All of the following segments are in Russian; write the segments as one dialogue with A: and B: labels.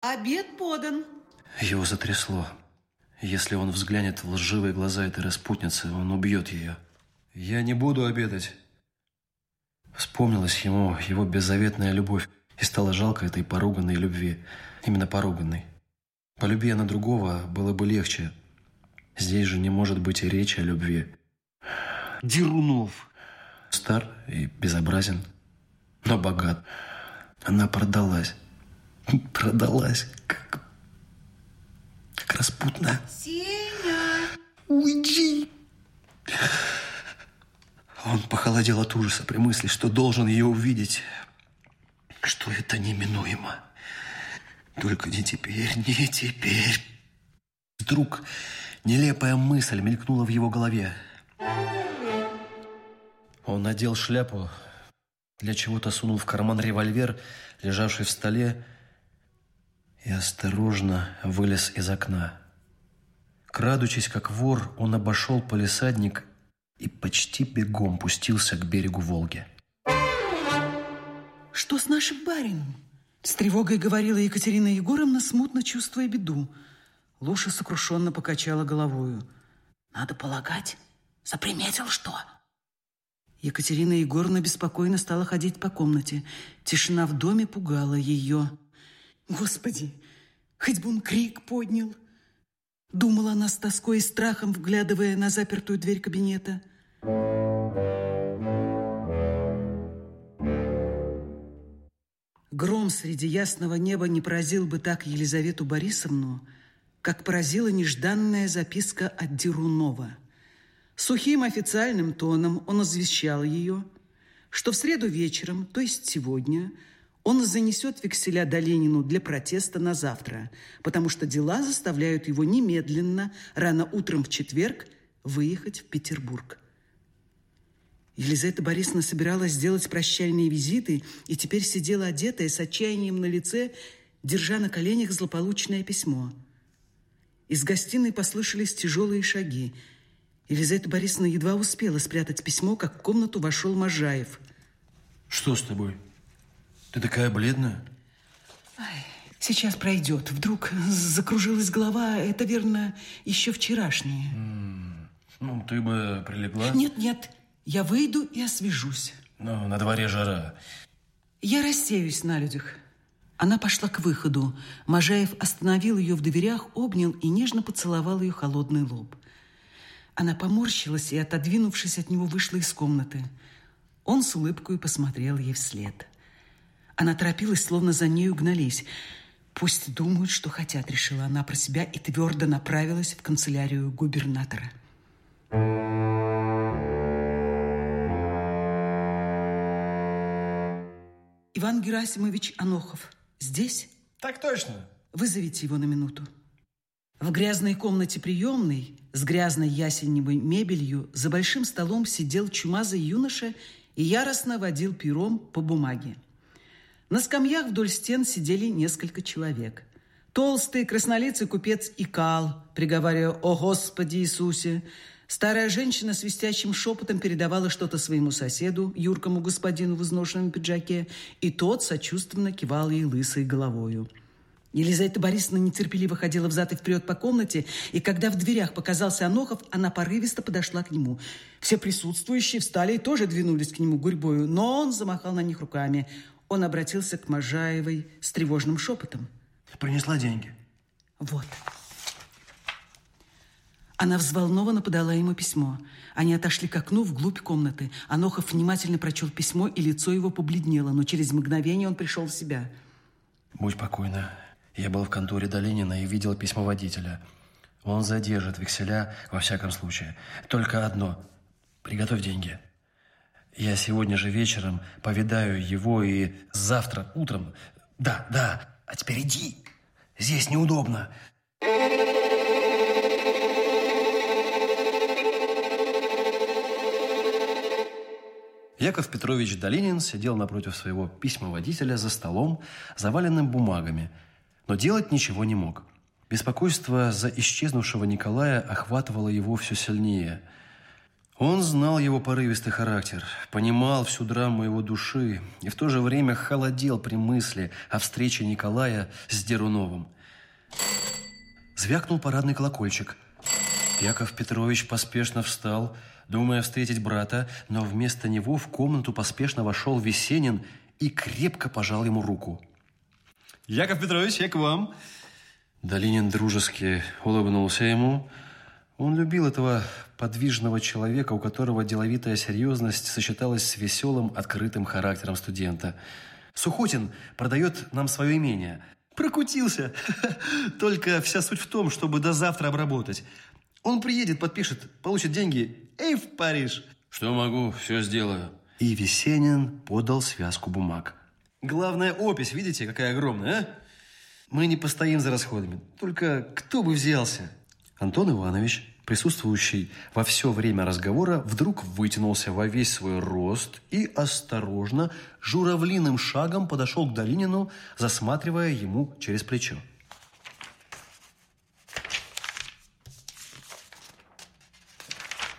A: Обед подан.
B: Его затрясло. Если он взглянет в лживые глаза этой распутницы, он убьет ее. Я не буду обедать. Вспомнилась ему его беззаветная любовь, и стало жалко этой поруганной любви. Именно поруганной. Полюби она другого, было бы легче. Здесь же не может быть и речи о любви.
C: Дерунов.
B: Стар и безобразен, но богат. Она продалась. Продалась, как, как распутная.
A: Сеня!
C: Уйди!
B: Он похолодел от ужаса при мысли, что должен ее увидеть, что это неминуемо. Только не теперь, не теперь. Вдруг нелепая мысль мелькнула в его голове. Он надел шляпу, для чего-то сунул в карман револьвер, лежавший в столе, и осторожно вылез из окна. Крадучись, как вор, он обошел полисадник и почти бегом пустился к берегу Волги.
A: Что с нашим барином? С тревогой говорила Екатерина Егоровна, смутно чувствуя беду. Луша сокрушенно покачала головою. Надо полагать, заприметил что? Екатерина Егоровна беспокойно стала ходить по комнате. Тишина в доме пугала ее. Господи, хоть бы он крик поднял. Думала она с тоской и страхом, вглядывая на запертую дверь кабинета. Гром среди ясного неба не поразил бы так Елизавету Борисовну, как поразила нежданная записка от Дерунова. Сухим официальным тоном он извещал ее, что в среду вечером, то есть сегодня, он занесет векселя Доленину для протеста на завтра, потому что дела заставляют его немедленно, рано утром в четверг, выехать в Петербург. Елизавета Борисовна собиралась сделать прощальные визиты и теперь сидела одетая с отчаянием на лице, держа на коленях злополучное письмо. Из гостиной послышались тяжелые шаги. Елизавета Борисовна едва успела спрятать письмо, как в комнату вошел Можаев.
B: Что с тобой? Ты такая бледная?
A: Ай, сейчас пройдет. Вдруг закружилась голова. Это, верно, еще вчерашнее.
B: Ну, ты бы прилегла.
A: Нет, нет, я выйду и освежусь.
B: Ну, на дворе жара.
A: Я рассеюсь на людях. Она пошла к выходу. Можаев остановил ее в дверях, обнял и нежно поцеловал ее холодный лоб. Она поморщилась и, отодвинувшись от него, вышла из комнаты. Он с улыбкой посмотрел ей вслед. Она торопилась, словно за нею гнались. Пусть думают, что хотят, решила она про себя и твердо направилась в канцелярию губернатора. Иван Герасимович Анохов здесь?
D: Так точно.
A: Вызовите его на минуту. В грязной комнате приемной с грязной ясеневой мебелью за большим столом сидел чумазый юноша и яростно водил пером по бумаге. На скамьях вдоль стен сидели несколько человек. Толстый краснолицый купец икал, приговаривая «О Господи Иисусе!» Старая женщина свистящим шепотом передавала что-то своему соседу, юркому господину в изношенном пиджаке, и тот сочувственно кивал ей лысой головою. Елизавета Борисовна нетерпеливо ходила взад и вперед по комнате, и когда в дверях показался Анохов, она порывисто подошла к нему. Все присутствующие встали и тоже двинулись к нему гурьбою, но он замахал на них руками. Он обратился к Можаевой с тревожным шепотом.
B: Принесла деньги.
A: Вот. Она взволнованно подала ему письмо. Они отошли к окну вглубь комнаты. Анохов внимательно прочел письмо, и лицо его побледнело, но через мгновение он пришел в себя.
B: Будь покойна. Я был в конторе Долинина и видел письмо водителя. Он задержит векселя во всяком случае. Только одно. Приготовь деньги. Я сегодня же вечером повидаю его и завтра утром... Да, да, а теперь иди. Здесь неудобно. Яков Петрович Долинин сидел напротив своего письмоводителя за столом, заваленным бумагами, но делать ничего не мог. Беспокойство за исчезнувшего Николая охватывало его все сильнее. Он знал его порывистый характер, понимал всю драму его души и в то же время холодел при мысли о встрече Николая с Деруновым. Звякнул парадный колокольчик. Яков Петрович поспешно встал, думая встретить брата, но вместо него в комнату поспешно вошел Весенин и крепко пожал ему руку. «Яков Петрович, я к вам!» Долинин дружески улыбнулся ему. Он любил этого подвижного человека, у которого деловитая серьезность сочеталась с веселым, открытым характером студента. «Сухотин продает нам свое имение. Прокутился. Только вся суть в том, чтобы до завтра обработать. Он приедет, подпишет, получит деньги и в Париж». «Что могу, все сделаю». И Весенин подал связку бумаг. «Главная опись, видите, какая огромная, а? Мы не постоим за расходами. Только кто бы взялся?» Антон Иванович присутствующий во все время разговора, вдруг вытянулся во весь свой рост и осторожно, журавлиным шагом подошел к Долинину, засматривая ему через плечо.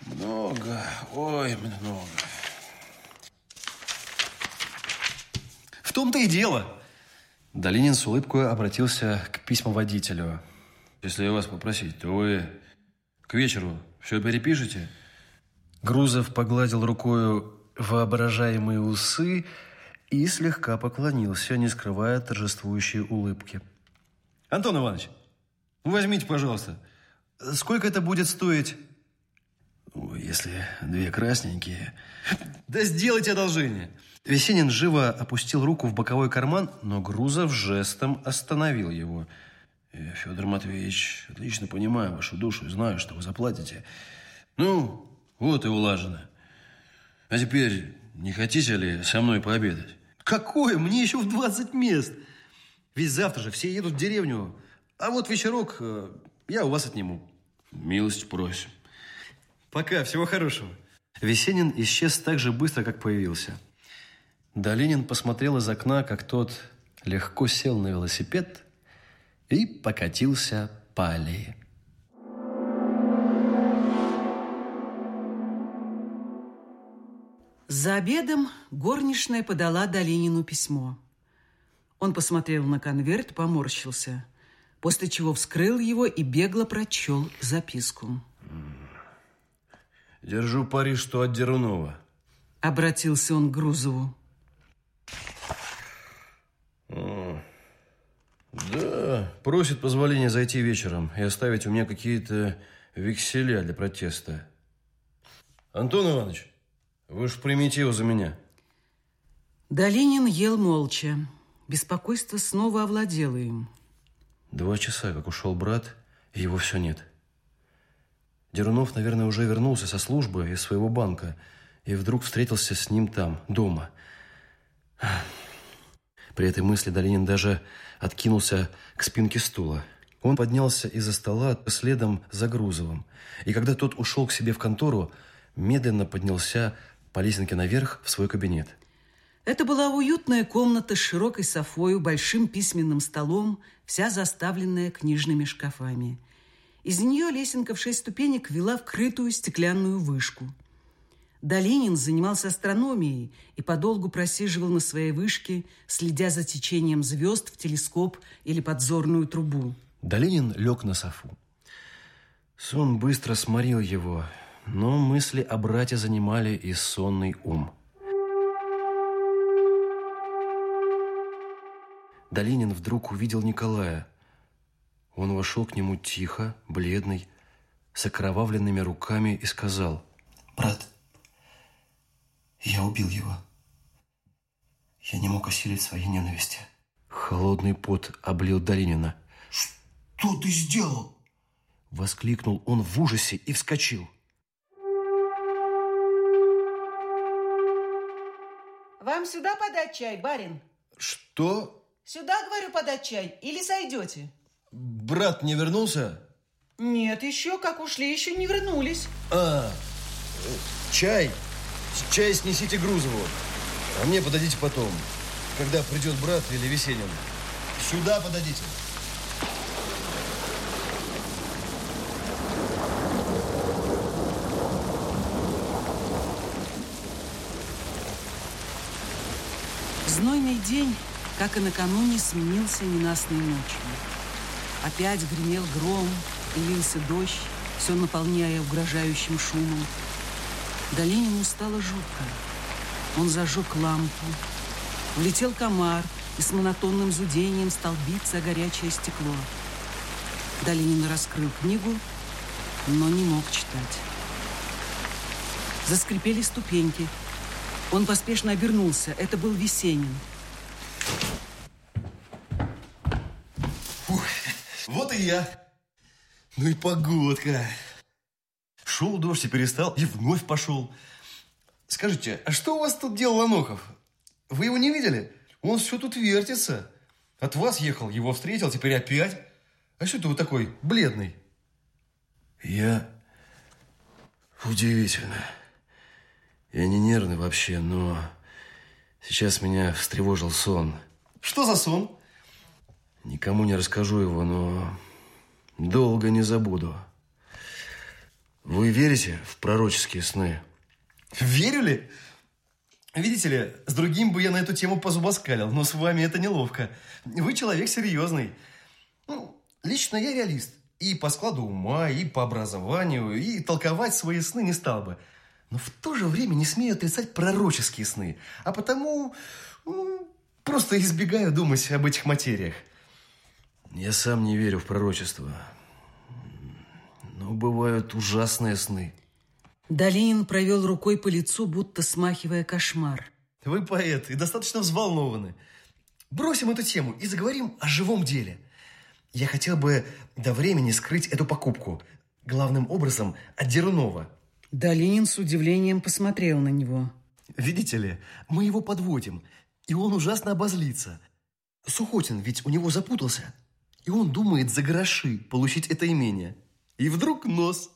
C: Много, ой, много.
B: В том-то и дело. Долинин с улыбкой обратился к письмоводителю.
C: Если я вас попросить, то вы к вечеру все перепишете?»
B: Грузов погладил рукою воображаемые усы и слегка поклонился, не скрывая торжествующей улыбки. «Антон Иванович, возьмите, пожалуйста. Сколько это будет стоить?»
C: «Если две красненькие...»
B: «Да сделайте одолжение!» Весенин живо опустил руку в боковой карман, но Грузов жестом остановил его –
C: я, Федор Матвеевич, отлично понимаю вашу душу и знаю, что вы заплатите. Ну, вот и улажено. А теперь не хотите ли со мной пообедать?
B: Какое? Мне еще в 20 мест. Ведь завтра же все едут в деревню. А вот вечерок э, я у вас отниму.
C: Милость просим.
B: Пока, всего хорошего. Весенин исчез так же быстро, как появился. Долинин посмотрел из окна, как тот легко сел на велосипед и покатился по аллее.
A: За обедом горничная подала Долинину письмо. Он посмотрел на конверт, поморщился, после чего вскрыл его и бегло прочел записку.
C: «Держу пари, что от Дерунова».
A: Обратился он к Грузову.
C: Да, просит позволения зайти вечером и оставить у меня какие-то векселя для протеста. Антон Иванович, вы ж примите его за меня.
A: Долинин ел молча. Беспокойство снова овладело им.
B: Два часа, как ушел брат, и его все нет. Дерунов, наверное, уже вернулся со службы из своего банка и вдруг встретился с ним там, дома. При этой мысли Долинин даже откинулся к спинке стула. Он поднялся из-за стола следом за Грузовым. И когда тот ушел к себе в контору, медленно поднялся по лесенке наверх в свой кабинет.
A: Это была уютная комната с широкой софою, большим письменным столом, вся заставленная книжными шкафами. Из нее лесенка в шесть ступенек вела в крытую стеклянную вышку – Долинин занимался астрономией и подолгу просиживал на своей вышке, следя за течением звезд в телескоп или подзорную трубу.
B: Долинин лег на софу. Сон быстро сморил его, но мысли о брате занимали и сонный ум. Долинин вдруг увидел Николая. Он вошел к нему тихо, бледный, с окровавленными руками и сказал
D: «Брат, я убил его. Я не мог осилить своей ненависти.
B: Холодный пот облил Долинина.
D: «Что ты сделал?»
B: Воскликнул он в ужасе и вскочил.
A: Вам сюда подать чай, барин?
C: Что?
A: Сюда, говорю, подать чай. Или сойдете?
C: Брат не вернулся?
A: Нет, еще как ушли, еще не вернулись.
C: А, чай? Чай снесите Грузову, а мне подойдите потом, когда придет брат или Веселин. Сюда подойдите.
A: Знойный день, как и накануне, сменился ненастной ночью. Опять гремел гром, лился дождь, все наполняя угрожающим шумом. Долинину стало жутко. Он зажег лампу. Влетел комар и с монотонным зудением стал биться о горячее стекло. Долинин раскрыл книгу, но не мог читать. Заскрипели ступеньки. Он поспешно обернулся. Это был Весенин.
B: Фух, вот и я. Ну и погодка. Шел дождь и перестал, и вновь пошел. Скажите, а что у вас тут делал Ланохов? Вы его не видели? Он все тут вертится. От вас ехал, его встретил, теперь опять. А что ты вот такой бледный?
E: Я... Удивительно. Я не нервный вообще, но сейчас меня встревожил сон.
B: Что за сон?
E: Никому не расскажу его, но долго не забуду. Вы верите в пророческие сны?
B: Верю ли? Видите ли, с другим бы я на эту тему позубоскалил, но с вами это неловко. Вы человек серьезный. Ну, лично я реалист. И по складу ума, и по образованию, и толковать свои сны не стал бы. Но в то же время не смею отрицать пророческие сны. А потому ну, просто избегаю думать об этих материях.
E: Я сам не верю в пророчество. Бывают ужасные сны.
A: Долинин провел рукой по лицу, будто смахивая кошмар.
B: Вы поэт и достаточно взволнованы. Бросим эту тему и заговорим о живом деле. Я хотел бы до времени скрыть эту покупку. Главным образом от Дерунова.
A: Долинин с удивлением посмотрел на него.
B: Видите ли, мы его подводим, и он ужасно обозлится. Сухотин ведь у него запутался, и он думает за гроши получить это имение. И вдруг нос.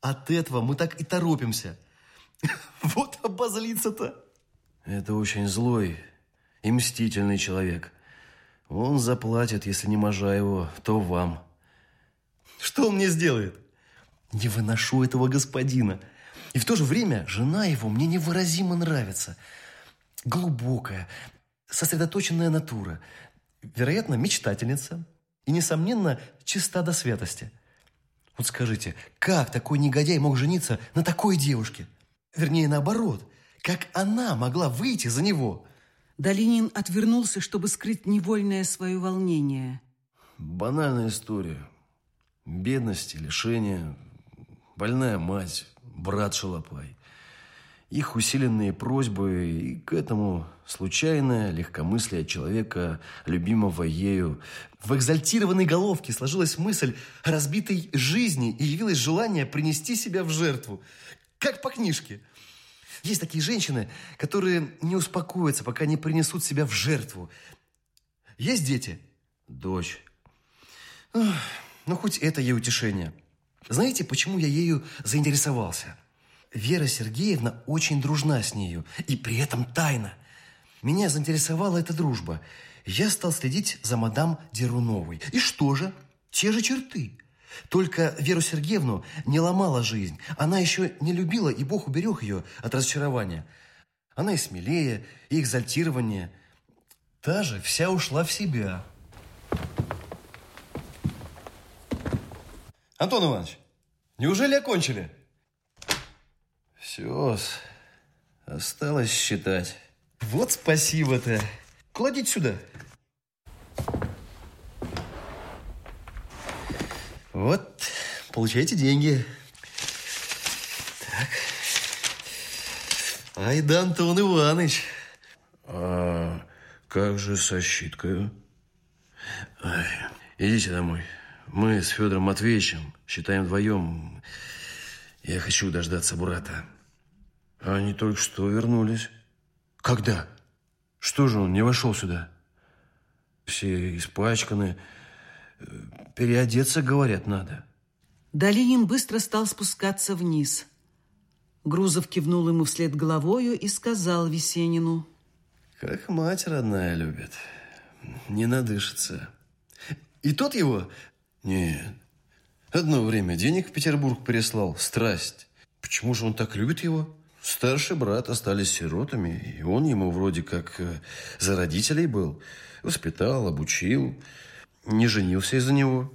B: От этого мы так и торопимся. Вот обозлиться-то.
E: Это очень злой и мстительный человек. Он заплатит, если не можа его, то вам.
B: Что он мне сделает? Не выношу этого господина. И в то же время жена его мне невыразимо нравится. Глубокая, сосредоточенная натура. Вероятно, мечтательница. И, несомненно, чиста до святости. Вот скажите, как такой негодяй мог жениться на такой девушке? Вернее, наоборот. Как она могла выйти за него?
A: Долинин отвернулся, чтобы скрыть невольное свое волнение.
E: Банальная история. Бедность, лишение, больная мать, брат Шалопай. Их усиленные просьбы и к этому случайное легкомыслие человека, любимого ею.
B: В экзальтированной головке сложилась мысль разбитой жизни и явилось желание принести себя в жертву. Как по книжке. Есть такие женщины, которые не успокоятся, пока не принесут себя в жертву. Есть дети?
E: Дочь.
B: Ну, хоть это ей утешение. Знаете, почему я ею заинтересовался? Вера Сергеевна очень дружна с нею, и при этом тайна. Меня заинтересовала эта дружба. Я стал следить за мадам Деруновой. И что же? Те же черты. Только Веру Сергеевну не ломала жизнь. Она еще не любила, и Бог уберег ее от разочарования. Она и смелее, и экзальтированнее. Та же вся ушла в себя. Антон Иванович, неужели окончили?
E: Все, осталось считать.
B: Вот спасибо-то. Кладите сюда. Вот, получайте деньги. Так. Ай да, Антон Иванович.
E: А как же со щиткой? Ай, идите домой. Мы с Федором Матвеевичем считаем вдвоем. Я хочу дождаться брата. Они только что вернулись.
B: Когда?
E: Что же он не вошел сюда? Все испачканы. Переодеться, говорят, надо.
A: Долинин быстро стал спускаться вниз. Грузов кивнул ему вслед головою и сказал Весенину.
E: Как мать родная любит. Не надышится.
B: И тот его?
E: Нет. Одно время денег в Петербург прислал. Страсть.
B: Почему же он так любит его? Старший брат остались сиротами, и он ему вроде как э, за родителей был. Воспитал, обучил, не женился из-за него.